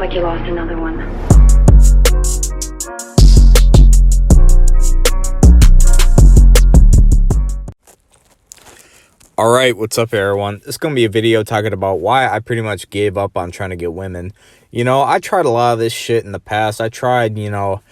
like you lost another one. All right, what's up, everyone? Is going to be a video talking about why I pretty much gave up on trying to get women. You know, I tried a lot of this shit in the past. I tried, you know,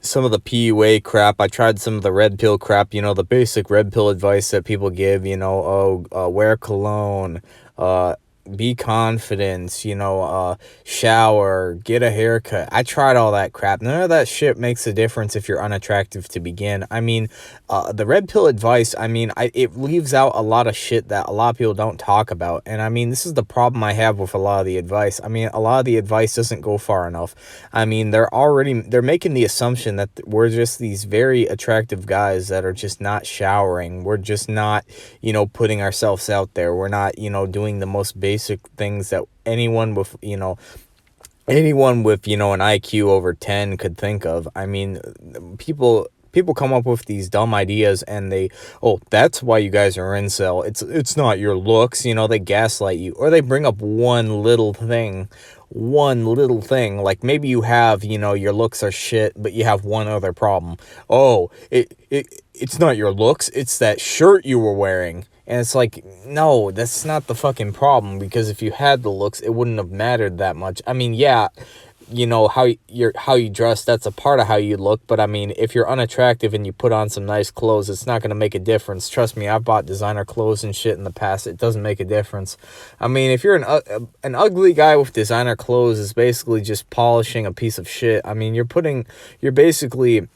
some of the PUA crap. I tried some of the red pill crap, you know, the basic red pill advice that people give, you know, oh, uh, wear cologne, uh, be confident, you know, uh, shower, get a haircut. I tried all that crap. None of that shit makes a difference if you're unattractive to begin. I mean, uh, the red pill advice, I mean, I, it leaves out a lot of shit that a lot of people don't talk about. And I mean, this is the problem I have with a lot of the advice. I mean, a lot of the advice doesn't go far enough. I mean, they're already, they're making the assumption that we're just these very attractive guys that are just not showering. We're just not, you know, putting ourselves out there. We're not, you know, doing the most basic basic things that anyone with, you know, anyone with, you know, an IQ over 10 could think of. I mean, people people come up with these dumb ideas and they oh that's why you guys are in incel it's it's not your looks you know they gaslight you or they bring up one little thing one little thing. Like maybe you have you know your looks are shit but you have one other problem. Oh it, it it's not your looks it's that shirt you were wearing and it's like, no, that's not the fucking problem because if you had the looks, it wouldn't have mattered that much. I mean, yeah, you know how you're how you dress that's a part of how you look but i mean if you're unattractive and you put on some nice clothes it's not going to make a difference. Trust me i've bought designer clothes and shit in the past. It doesn't make a difference. I mean if you're an uh, an ugly guy with designer clothes is basically just polishing a piece of shit. I mean you're putting you're basically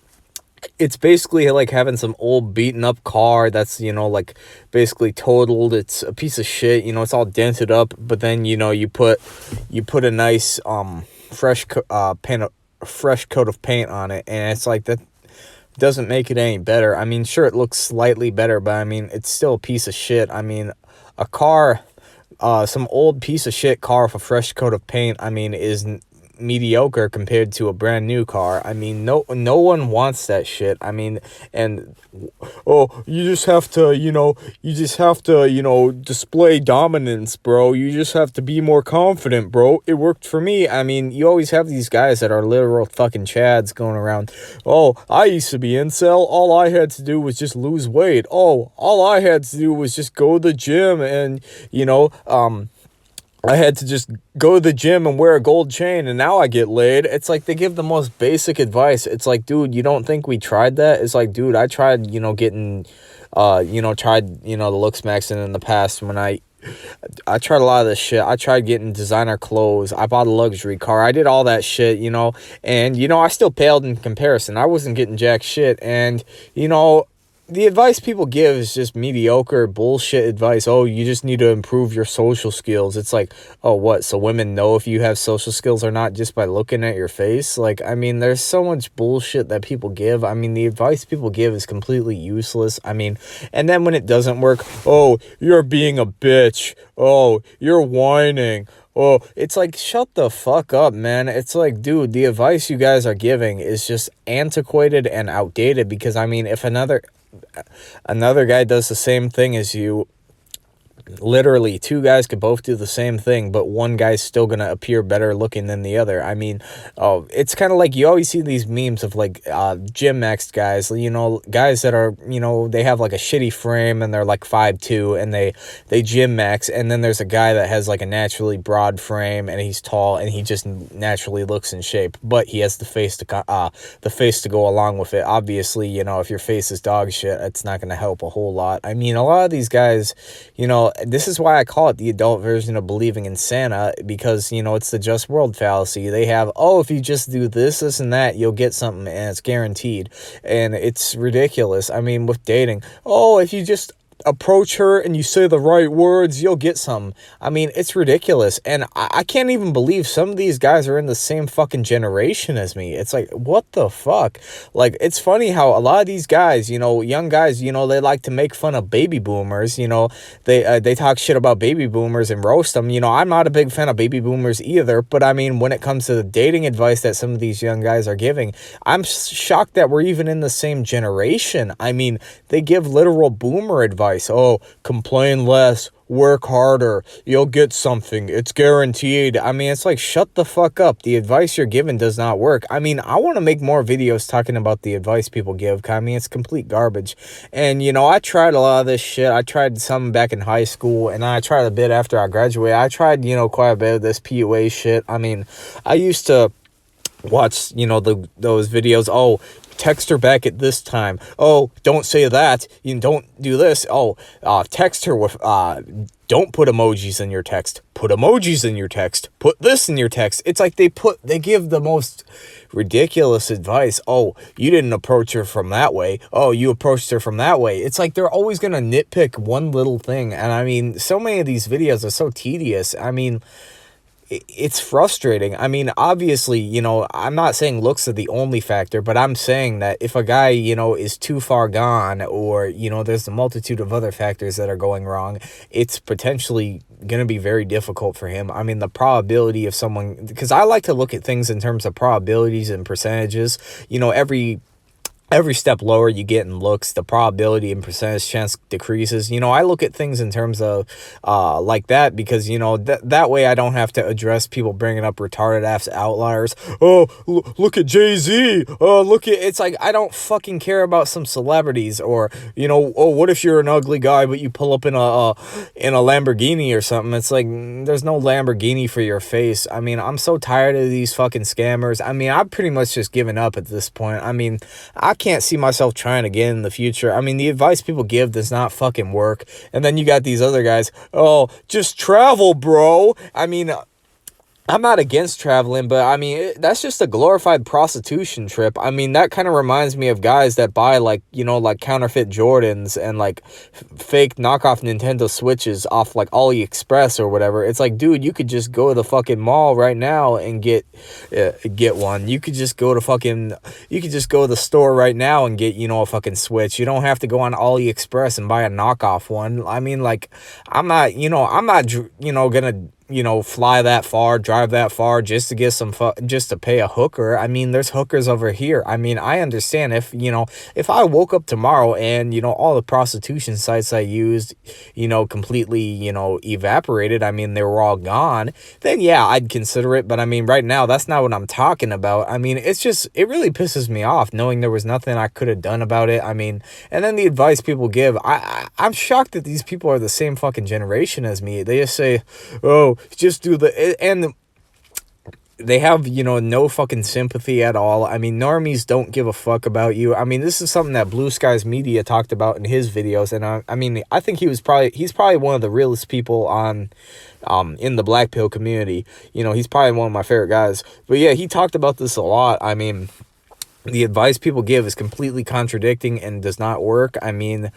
it's basically like having some old beaten up car that's you know like basically totaled. It's a piece of shit you know it's all dented up but then you know you put you put a nice um fresh uh paint a fresh coat of paint on it and it's like that doesn't make it any better. I mean sure it looks slightly better but i mean it's still a piece of shit. I mean a car uh some old piece of shit car with a fresh coat of paint i mean is mediocre compared to a brand new car. I mean, no no one wants that shit. I mean, and oh, you just have to, you know, you just have to, you know, display dominance, bro. You just have to be more confident, bro. It worked for me. I mean, you always have these guys that are literal fucking chads going around. Oh, I used to be incel. All I had to do was just lose weight. Oh, all I had to do was just go to the gym and, you know, um I had to just go to the gym and wear a gold chain and now I get laid. It's like they give the most basic advice. It's like, dude, you don't think we tried that? It's like, dude, I tried, you know, getting, uh, you know, tried, you know, the looks maxing in the past when I, I tried a lot of this shit. I tried getting designer clothes. I bought a luxury car. I did all that shit, you know, and, you know, I still paled in comparison. I wasn't getting jack shit. And, you know, the advice people give is just mediocre bullshit advice. Oh, you just need to improve your social skills. It's like, oh, what? So women know if you have social skills or not just by looking at your face? Like, I mean, there's so much bullshit that people give. I mean, the advice people give is completely useless. I mean, and then when it doesn't work, oh, you're being a bitch. Oh, you're whining. Oh, it's like, shut the fuck up, man. It's like, dude, the advice you guys are giving is just antiquated and outdated because, I mean, if another another guy does the same thing as you literally two guys could both do the same thing but one guy's still gonna appear better looking than the other. I mean oh it's kind of like you always see these memes of like uh gym max guys you know guys that are you know they have like a shitty frame and they're like five two and they they gym max and then there's a guy that has like a naturally broad frame and he's tall and he just naturally looks in shape but he has the face to uh the face to go along with it. Obviously you know if your face is dog shit it's not gonna help a whole lot. I mean a lot of these guys you know this is why I call it the adult version of believing in Santa because, you know, it's the just world fallacy. They have, oh, if you just do this, this, and that, you'll get something and it's guaranteed. And it's ridiculous. I mean, with dating, oh, if you just approach her and you say the right words, you'll get some. I mean, it's ridiculous. And I, I, can't even believe some of these guys are in the same fucking generation as me. It's like, what the fuck? Like, it's funny how a lot of these guys, you know, young guys, you know, they like to make fun of baby boomers. You know, they, uh, they talk shit about baby boomers and roast them. You know, I'm not a big fan of baby boomers either. But I mean, when it comes to the dating advice that some of these young guys are giving, I'm shocked that we're even in the same generation. I mean, they give literal boomer advice advice. Oh, complain less, work harder, you'll get something. It's guaranteed. I mean, it's like shut the fuck up. The advice you're given does not work. I mean, I want to make more videos talking about the advice people give. I mean, it's complete garbage. And you know, I tried a lot of this shit. I tried some back in high school and I tried a bit after I graduated. I tried, you know, quite a bit of this PUA shit. I mean, I used to watch you know the those videos oh text her back at this time. Oh don't say that. You don't do this. Oh uh, text her with uh don't put emojis in your text. Put emojis in your text. Put this in your text. It's like they put they give the most ridiculous advice. Oh you didn't approach her from that way. Oh you approached her from that way. It's like they're always gonna nitpick one little thing. And i mean so many of these videos are so tedious. I mean it's frustrating. I mean, obviously, you know, I'm not saying looks are the only factor, but I'm saying that if a guy, you know, is too far gone or, you know, there's a multitude of other factors that are going wrong, it's potentially going to be very difficult for him. I mean, the probability of someone, because I like to look at things in terms of probabilities and percentages. You know, every every step lower you get in looks, the probability and percentage chance decreases. You know, I look at things in terms of uh, like that because, you know, th that way I don't have to address people bringing up retarded ass outliers. Oh, look at Jay-Z. Oh, look at, it's like, I don't fucking care about some celebrities or, you know, oh, what if you're an ugly guy, but you pull up in a, uh, in a Lamborghini or something? It's like, mm, there's no Lamborghini for your face. I mean, I'm so tired of these fucking scammers. I mean, I've pretty much just given up at this point. I mean, I can't see myself trying again in the future. I mean, the advice people give does not fucking work. And then you got these other guys, oh, just travel, bro. I mean, I'm not against traveling, but I mean, that's just a glorified prostitution trip. I mean, that kind of reminds me of guys that buy like, you know, like counterfeit Jordans and like fake knockoff Nintendo Switches off like AliExpress or whatever. It's like, dude, you could just go to the fucking mall right now and get uh, get one. You could just go to fucking you could just go to the store right now and get, you know, a fucking Switch. You don't have to go on AliExpress and buy a knockoff one. I mean, like I'm not, you know, I'm not, you know, going to you know, fly that far, drive that far just to get some, just to pay a hooker. I mean, there's hookers over here. I mean, I understand if, you know, if I woke up tomorrow and, you know, all the prostitution sites I used, you know, completely, you know, evaporated, I mean, they were all gone, then yeah, I'd consider it. But I mean, right now, that's not what I'm talking about. I mean, it's just, it really pisses me off knowing there was nothing I could have done about it. I mean, and then the advice people give, I, I I'm shocked that these people are the same fucking generation as me. They just say, oh, just do the and they have you know no fucking sympathy at all. I mean normies don't give a fuck about you. I mean this is something that blue skies media talked about in his videos and i, I mean i think he was probably he's probably one of the realest people on um in the black pill community. You know he's probably one of my favorite guys. But yeah he talked about this a lot. I mean the advice people give is completely contradicting and does not work. I mean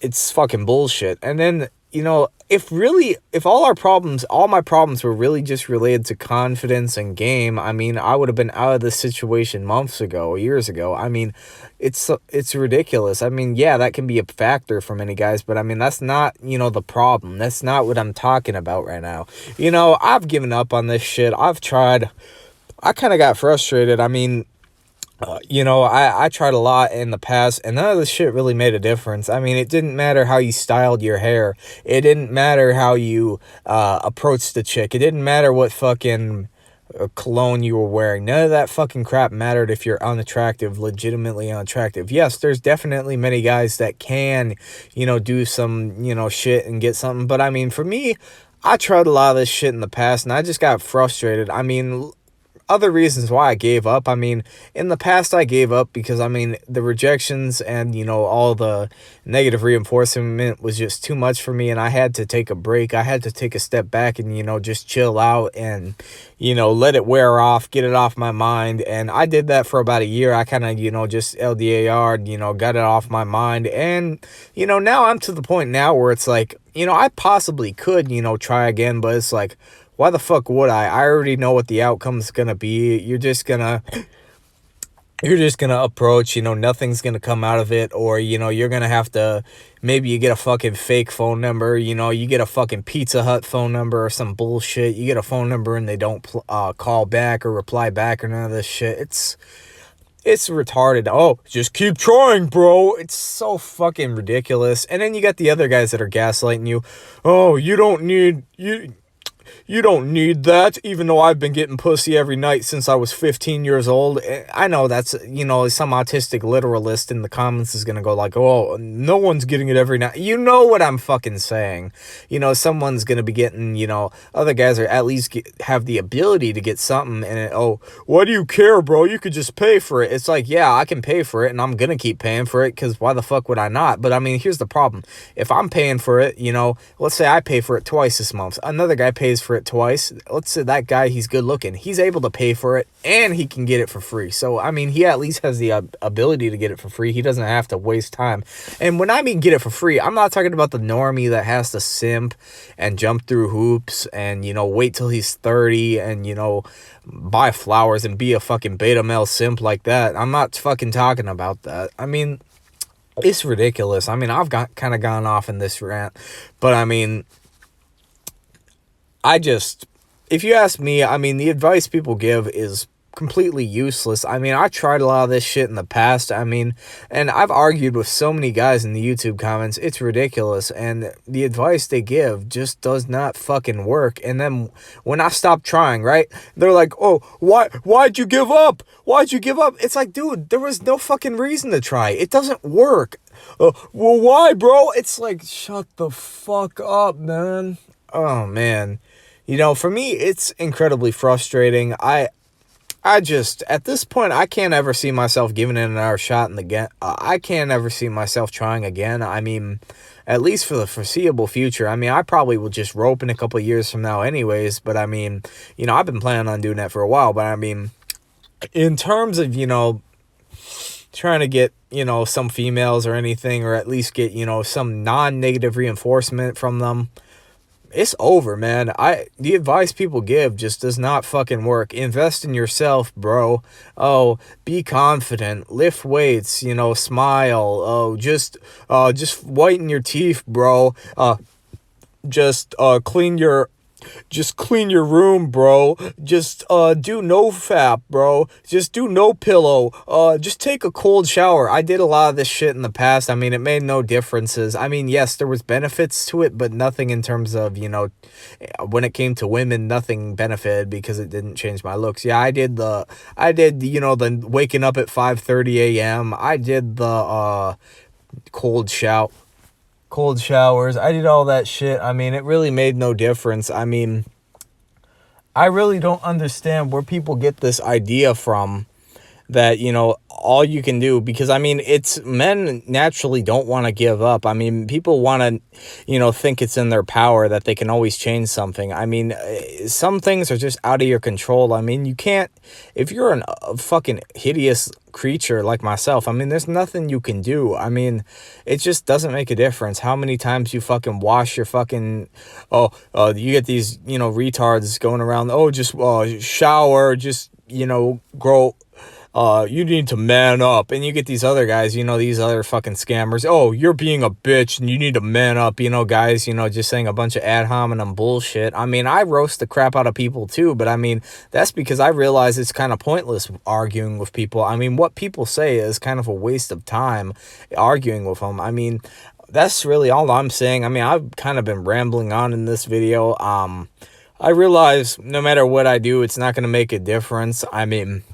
it's fucking bullshit. And then you know, if really, if all our problems, all my problems were really just related to confidence and game, I mean, I would have been out of this situation months ago, years ago. I mean, it's it's ridiculous. I mean, yeah, that can be a factor for many guys, but I mean, that's not, you know, the problem. That's not what I'm talking about right now. You know, I've given up on this shit. I've tried. I kind of got frustrated. I mean, uh, you know, I, I tried a lot in the past, and none of this shit really made a difference. I mean, it didn't matter how you styled your hair. It didn't matter how you uh, approached the chick. It didn't matter what fucking uh, cologne you were wearing. None of that fucking crap mattered if you're unattractive, legitimately unattractive. Yes, there's definitely many guys that can, you know, do some, you know, shit and get something. But I mean, for me, I tried a lot of this shit in the past, and I just got frustrated. I mean, other reasons why I gave up. I mean, in the past, I gave up because, I mean, the rejections and, you know, all the negative reinforcement was just too much for me. And I had to take a break. I had to take a step back and, you know, just chill out and, you know, let it wear off, get it off my mind. And I did that for about a year. I kind of, you know, just LDAR, you know, got it off my mind. And, you know, now I'm to the point now where it's like, you know, I possibly could, you know, try again, but it's like, why the fuck would I? I already know what the outcome's gonna be. You're just gonna you're just gonna approach, you know, nothing's gonna come out of it, or you know, you're gonna have to maybe you get a fucking fake phone number, you know, you get a fucking Pizza Hut phone number or some bullshit. You get a phone number and they don't uh, call back or reply back or none of this shit. It's it's retarded. Oh, just keep trying, bro. It's so fucking ridiculous. And then you got the other guys that are gaslighting you. Oh, you don't need you you don't need that, even though I've been getting pussy every night since I was 15 years old. Eh, I know that's, you know, some autistic literalist in the comments is going to go like, oh, no one's getting it every night. You know what I'm fucking saying. You know, someone's going to be getting, you know, other guys are at least get, have the ability to get something. And, it, oh, why do you care, bro? You could just pay for it. It's like, yeah, I can pay for it and I'm going to keep paying for it because why the fuck would I not? But I mean, here's the problem. If I'm paying for it, you know, let's say I pay for it twice this month. Another guy pays for it twice. Let's say that guy, he's good looking. He's able to pay for it and he can get it for free. So, I mean, he at least has the uh, ability to get it for free. He doesn't have to waste time. And when I mean get it for free, I'm not talking about the normie that has to simp and jump through hoops and, you know, wait till he's 30 and, you know, buy flowers and be a fucking beta male simp like that. I'm not fucking talking about that. I mean, it's ridiculous. I mean, I've got kind of gone off in this rant, but I mean, I just, if you ask me, I mean, the advice people give is completely useless. I mean, I tried a lot of this shit in the past. I mean, and I've argued with so many guys in the YouTube comments. It's ridiculous. And the advice they give just does not fucking work. And then when I stop trying, right? They're like, "Oh, why why'd you give up? Why'd you give up?" It's like, "Dude, there was no fucking reason to try. It doesn't work." Uh, well, why, bro? It's like, "Shut the fuck up, man." Oh, man. You know, for me, it's incredibly frustrating. I I just, at this point, I can't ever see myself giving it another shot in the game. I can't ever see myself trying again. I mean, at least for the foreseeable future. I mean, I probably will just rope in a couple years from now anyways. But I mean, you know, I've been planning on doing that for a while. But I mean, in terms of, you know, trying to get, you know, some females or anything, or at least get, you know, some non-negative reinforcement from them, it's over, man. I the advice people give just does not fucking work. Invest in yourself, bro. Oh, be confident, lift weights, you know, smile. Oh, just uh just whiten your teeth, bro. Uh just uh clean your just clean your room, bro. Just uh do no fap, bro. Just do no pillow. Uh just take a cold shower. I did a lot of this shit in the past. I mean, it made no differences. I mean, yes, there was benefits to it, but nothing in terms of, you know, when it came to women, nothing benefited because it didn't change my looks. Yeah, I did the I did, you know, the waking up at 5:30 a.m. I did the uh cold shower cold showers. I did all that shit. I mean, it really made no difference. I mean, I really don't understand where people get this idea from that, you know, all you can do because I mean, it's men naturally don't want to give up. I mean, people want to, you know, think it's in their power that they can always change something. I mean, eh, some things are just out of your control. I mean, you can't, if you're an, a fucking hideous creature like myself, I mean, there's nothing you can do. I mean, it just doesn't make a difference how many times you fucking wash your fucking, oh, uh, you get these, you know, retards going around, oh, just uh, shower, just, you know, grow uh, you need to man up. And you get these other guys, you know, these other fucking scammers. Oh, you're being a bitch and you need to man up, you know, guys, you know, just saying a bunch of ad hominem bullshit. I mean, I roast the crap out of people too, but I mean, that's because I realize it's kind of pointless arguing with people. I mean, what people say is kind of a waste of time arguing with them. I mean, that's really all I'm saying. I mean, I've kind of been rambling on in this video. Um, I realize no matter what I do, it's not going to make a difference. I mean,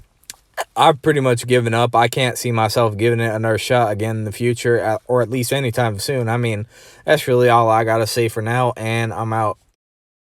I've pretty much given up. I can't see myself giving it another shot again in the future, or at least anytime soon. I mean, that's really all I got to say for now, and I'm out.